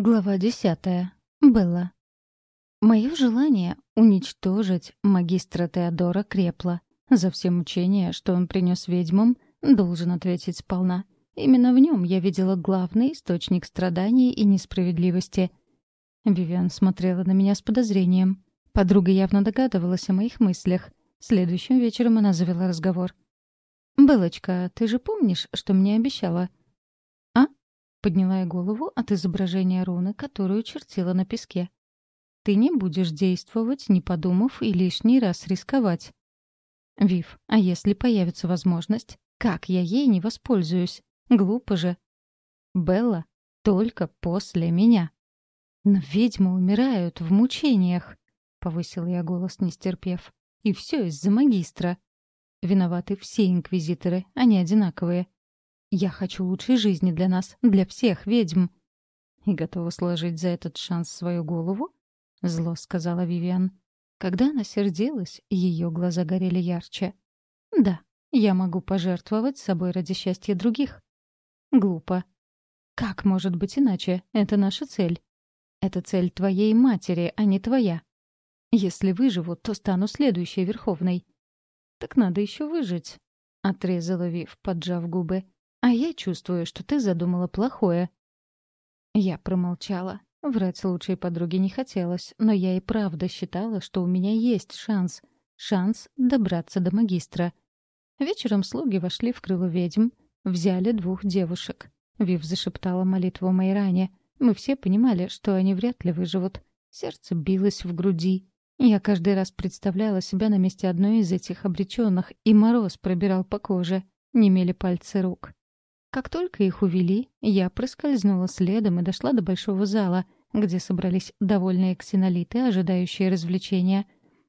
Глава десятая. Белла. Мое желание уничтожить магистра Теодора крепло. За все мучения, что он принес ведьмам, должен ответить сполна. Именно в нем я видела главный источник страданий и несправедливости. Вивиан смотрела на меня с подозрением. Подруга явно догадывалась о моих мыслях. Следующим вечером она завела разговор. «Белочка, ты же помнишь, что мне обещала?» Подняла я голову от изображения руны, которую чертила на песке. «Ты не будешь действовать, не подумав и лишний раз рисковать». «Вив, а если появится возможность, как я ей не воспользуюсь? Глупо же». «Белла, только после меня». «Но ведьмы умирают в мучениях», — повысил я голос, не стерпев. «И все из-за магистра. Виноваты все инквизиторы, они одинаковые. Я хочу лучшей жизни для нас, для всех ведьм. И готова сложить за этот шанс свою голову? Зло сказала Вивиан. Когда она сердилась, ее глаза горели ярче. Да, я могу пожертвовать собой ради счастья других. Глупо. Как может быть иначе? Это наша цель. Это цель твоей матери, а не твоя. Если выживу, то стану следующей Верховной. Так надо еще выжить, — отрезала Вив, поджав губы. А я чувствую, что ты задумала плохое. Я промолчала. Врать лучшей подруге не хотелось, но я и правда считала, что у меня есть шанс. Шанс добраться до магистра. Вечером слуги вошли в крыло ведьм, взяли двух девушек. Вив зашептала молитву Майране. Мы все понимали, что они вряд ли выживут. Сердце билось в груди. Я каждый раз представляла себя на месте одной из этих обреченных, и мороз пробирал по коже. Немели пальцы рук. Как только их увели, я проскользнула следом и дошла до большого зала, где собрались довольные ксенолиты, ожидающие развлечения.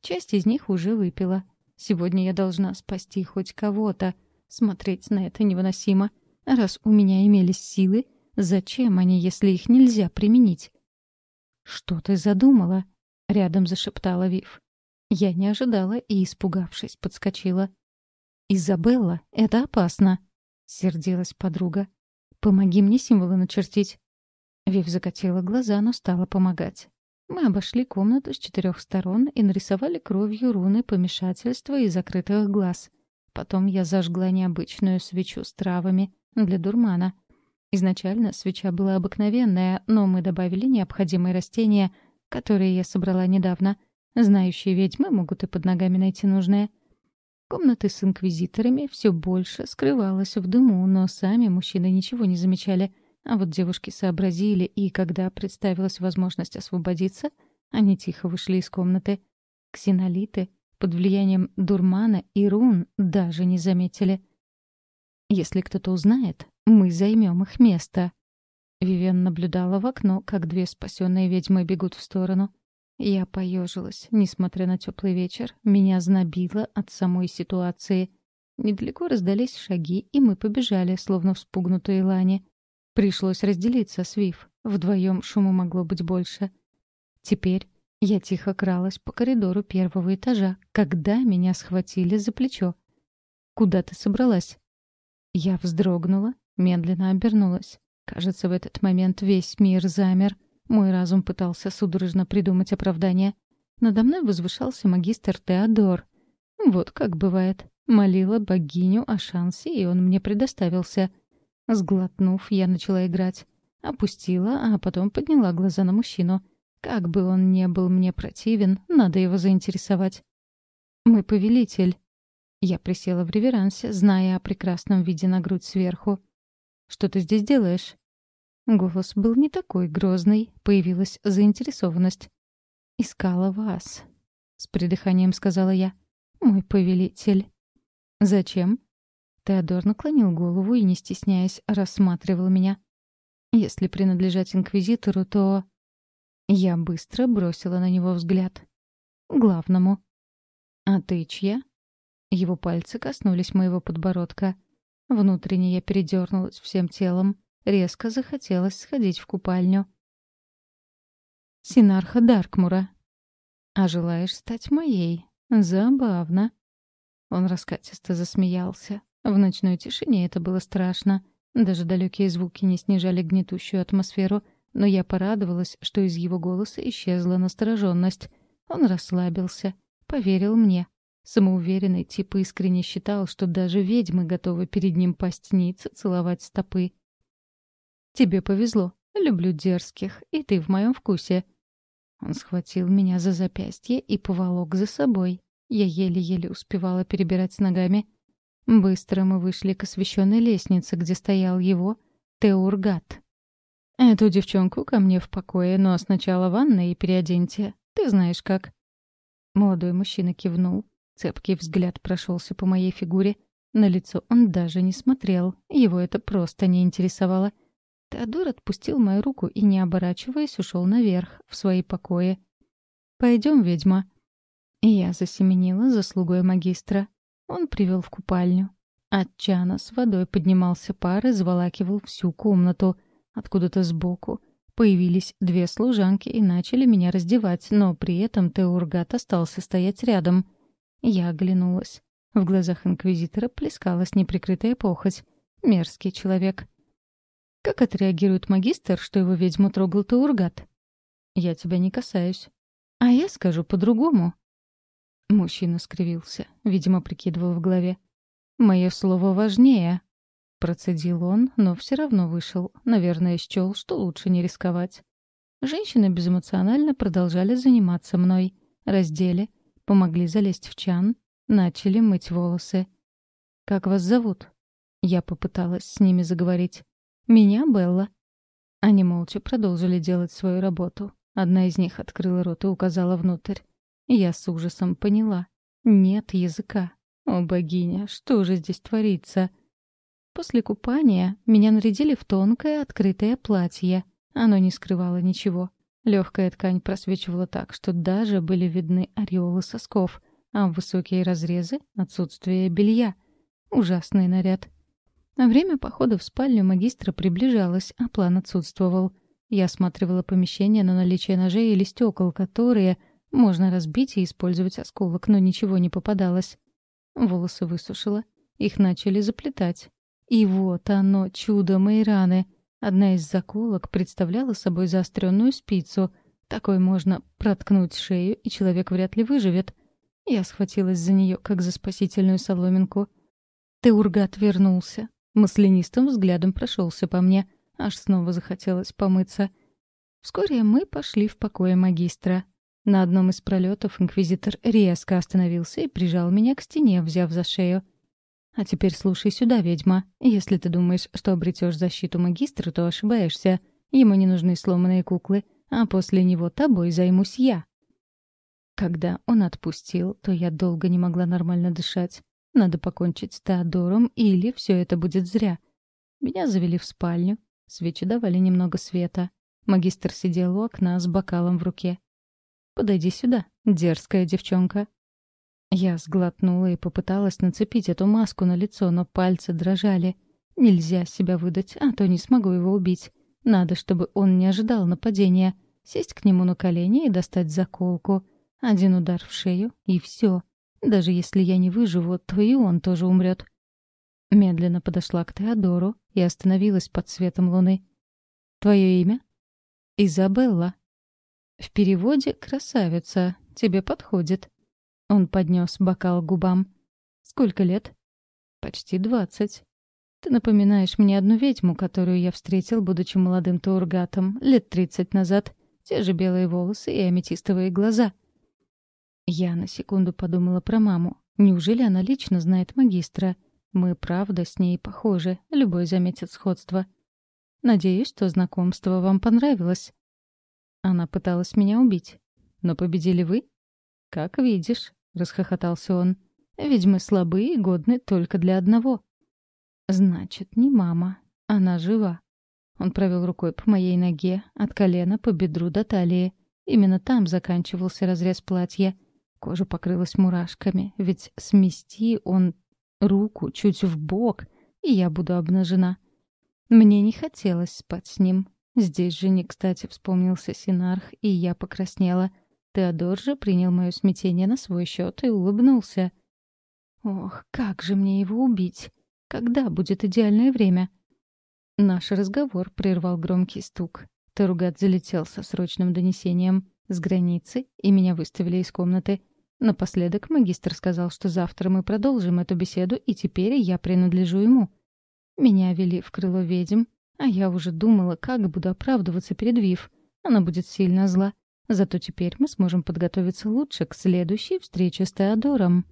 Часть из них уже выпила. Сегодня я должна спасти хоть кого-то. Смотреть на это невыносимо. Раз у меня имелись силы, зачем они, если их нельзя применить? «Что ты задумала?» — рядом зашептала Вив. Я не ожидала и, испугавшись, подскочила. «Изабелла, это опасно!» Сердилась подруга. «Помоги мне символы начертить». Вив закатила глаза, но стала помогать. Мы обошли комнату с четырех сторон и нарисовали кровью руны помешательства и закрытых глаз. Потом я зажгла необычную свечу с травами для дурмана. Изначально свеча была обыкновенная, но мы добавили необходимые растения, которые я собрала недавно. Знающие ведьмы могут и под ногами найти нужное — Комнаты с инквизиторами все больше скрывалась в дыму, но сами мужчины ничего не замечали. А вот девушки сообразили, и когда представилась возможность освободиться, они тихо вышли из комнаты. Ксенолиты под влиянием дурмана и рун даже не заметили. «Если кто-то узнает, мы займем их место». Вивен наблюдала в окно, как две спасенные ведьмы бегут в сторону. Я поежилась. Несмотря на теплый вечер, меня знобило от самой ситуации. Недалеко раздались шаги, и мы побежали, словно вспугнутые лани. Пришлось разделиться с Вив. Вдвоем шуму могло быть больше. Теперь я тихо кралась по коридору первого этажа, когда меня схватили за плечо. «Куда ты собралась?» Я вздрогнула, медленно обернулась. Кажется, в этот момент весь мир замер — мой разум пытался судорожно придумать оправдание. Надо мной возвышался магистр Теодор. Вот как бывает. Молила богиню о шансе, и он мне предоставился. Сглотнув, я начала играть. Опустила, а потом подняла глаза на мужчину. Как бы он ни был мне противен, надо его заинтересовать. «Мой повелитель». Я присела в реверансе, зная о прекрасном виде на грудь сверху. «Что ты здесь делаешь?» Голос был не такой грозный, появилась заинтересованность. «Искала вас», — с придыханием сказала я. «Мой повелитель». «Зачем?» Теодор наклонил голову и, не стесняясь, рассматривал меня. «Если принадлежать инквизитору, то...» Я быстро бросила на него взгляд. «Главному». «А ты чья?» Его пальцы коснулись моего подбородка. Внутренне я передернулась всем телом. Резко захотелось сходить в купальню. Синарха Даркмура. А желаешь стать моей? Забавно. Он раскатисто засмеялся. В ночной тишине это было страшно. Даже далекие звуки не снижали гнетущую атмосферу, но я порадовалась, что из его голоса исчезла настороженность. Он расслабился, поверил мне. Самоуверенный тип искренне считал, что даже ведьмы готовы перед ним ниц целовать стопы. «Тебе повезло. Люблю дерзких, и ты в моем вкусе». Он схватил меня за запястье и поволок за собой. Я еле-еле успевала перебирать ногами. Быстро мы вышли к освещенной лестнице, где стоял его Теургат. «Эту девчонку ко мне в покое, но сначала ванна и переоденьте. Ты знаешь как». Молодой мужчина кивнул. Цепкий взгляд прошелся по моей фигуре. На лицо он даже не смотрел. Его это просто не интересовало. Теодор отпустил мою руку и, не оборачиваясь, ушел наверх, в свои покои. «Пойдем, ведьма». Я засеменила за магистра. Он привел в купальню. От чана с водой поднимался пар и заволакивал всю комнату. Откуда-то сбоку появились две служанки и начали меня раздевать, но при этом Теургат остался стоять рядом. Я оглянулась. В глазах инквизитора плескалась неприкрытая похоть. Мерзкий человек. Как отреагирует магистр, что его ведьму трогал Теургат? Я тебя не касаюсь. А я скажу по-другому. Мужчина скривился, видимо, прикидывал в голове. «Мое слово важнее», — процедил он, но все равно вышел. Наверное, счел, что лучше не рисковать. Женщины безэмоционально продолжали заниматься мной. Раздели, помогли залезть в чан, начали мыть волосы. «Как вас зовут?» Я попыталась с ними заговорить. «Меня Белла». Они молча продолжили делать свою работу. Одна из них открыла рот и указала внутрь. Я с ужасом поняла. Нет языка. О, богиня, что же здесь творится? После купания меня нарядили в тонкое открытое платье. Оно не скрывало ничего. Легкая ткань просвечивала так, что даже были видны ореолы сосков, а высокие разрезы — отсутствие белья. Ужасный наряд. Время похода в спальню магистра приближалось, а план отсутствовал. Я осматривала помещение на наличие ножей или стекол, которые можно разбить и использовать осколок, но ничего не попадалось. Волосы высушила. Их начали заплетать. И вот оно, чудо моей раны. Одна из заколок представляла собой заостренную спицу. Такой можно проткнуть шею, и человек вряд ли выживет. Я схватилась за нее, как за спасительную соломинку. Теургат вернулся. Маслянистым взглядом прошелся по мне. Аж снова захотелось помыться. Вскоре мы пошли в покое магистра. На одном из пролетов инквизитор резко остановился и прижал меня к стене, взяв за шею. «А теперь слушай сюда, ведьма. Если ты думаешь, что обретешь защиту магистра, то ошибаешься. Ему не нужны сломанные куклы, а после него тобой займусь я». Когда он отпустил, то я долго не могла нормально дышать. Надо покончить с Теодором, или все это будет зря. Меня завели в спальню. Свечи давали немного света. Магистр сидел у окна с бокалом в руке. Подойди сюда, дерзкая девчонка». Я сглотнула и попыталась нацепить эту маску на лицо, но пальцы дрожали. Нельзя себя выдать, а то не смогу его убить. Надо, чтобы он не ожидал нападения. Сесть к нему на колени и достать заколку. Один удар в шею, и все. Даже если я не выживу, то и он тоже умрет. Медленно подошла к Теодору и остановилась под светом луны. «Твое имя?» «Изабелла», в переводе «красавица». Тебе подходит. Он поднес бокал к губам. Сколько лет? Почти двадцать. Ты напоминаешь мне одну ведьму, которую я встретил, будучи молодым таургатом, лет тридцать назад. Те же белые волосы и аметистовые глаза. Я на секунду подумала про маму. Неужели она лично знает магистра? Мы, правда, с ней похожи. Любой заметит сходство. Надеюсь, что знакомство вам понравилось. Она пыталась меня убить. Но победили вы? Как видишь, расхохотался он. Ведьмы слабые и годны только для одного. Значит, не мама. Она жива. Он провел рукой по моей ноге, от колена по бедру до талии. Именно там заканчивался разрез платья. Кожа покрылась мурашками, ведь смести он руку чуть в бок, и я буду обнажена. Мне не хотелось спать с ним, Здесь же не кстати вспомнился Синарх, и я покраснела. Теодор же принял мое смятение на свой счет и улыбнулся. «Ох, как же мне его убить? Когда будет идеальное время?» Наш разговор прервал громкий стук. Таругат залетел со срочным донесением с границы, и меня выставили из комнаты. Напоследок магистр сказал, что завтра мы продолжим эту беседу, и теперь я принадлежу ему. Меня вели в крыло ведьм, а я уже думала, как буду оправдываться перед Вив. Она будет сильно зла. Зато теперь мы сможем подготовиться лучше к следующей встрече с Теодором.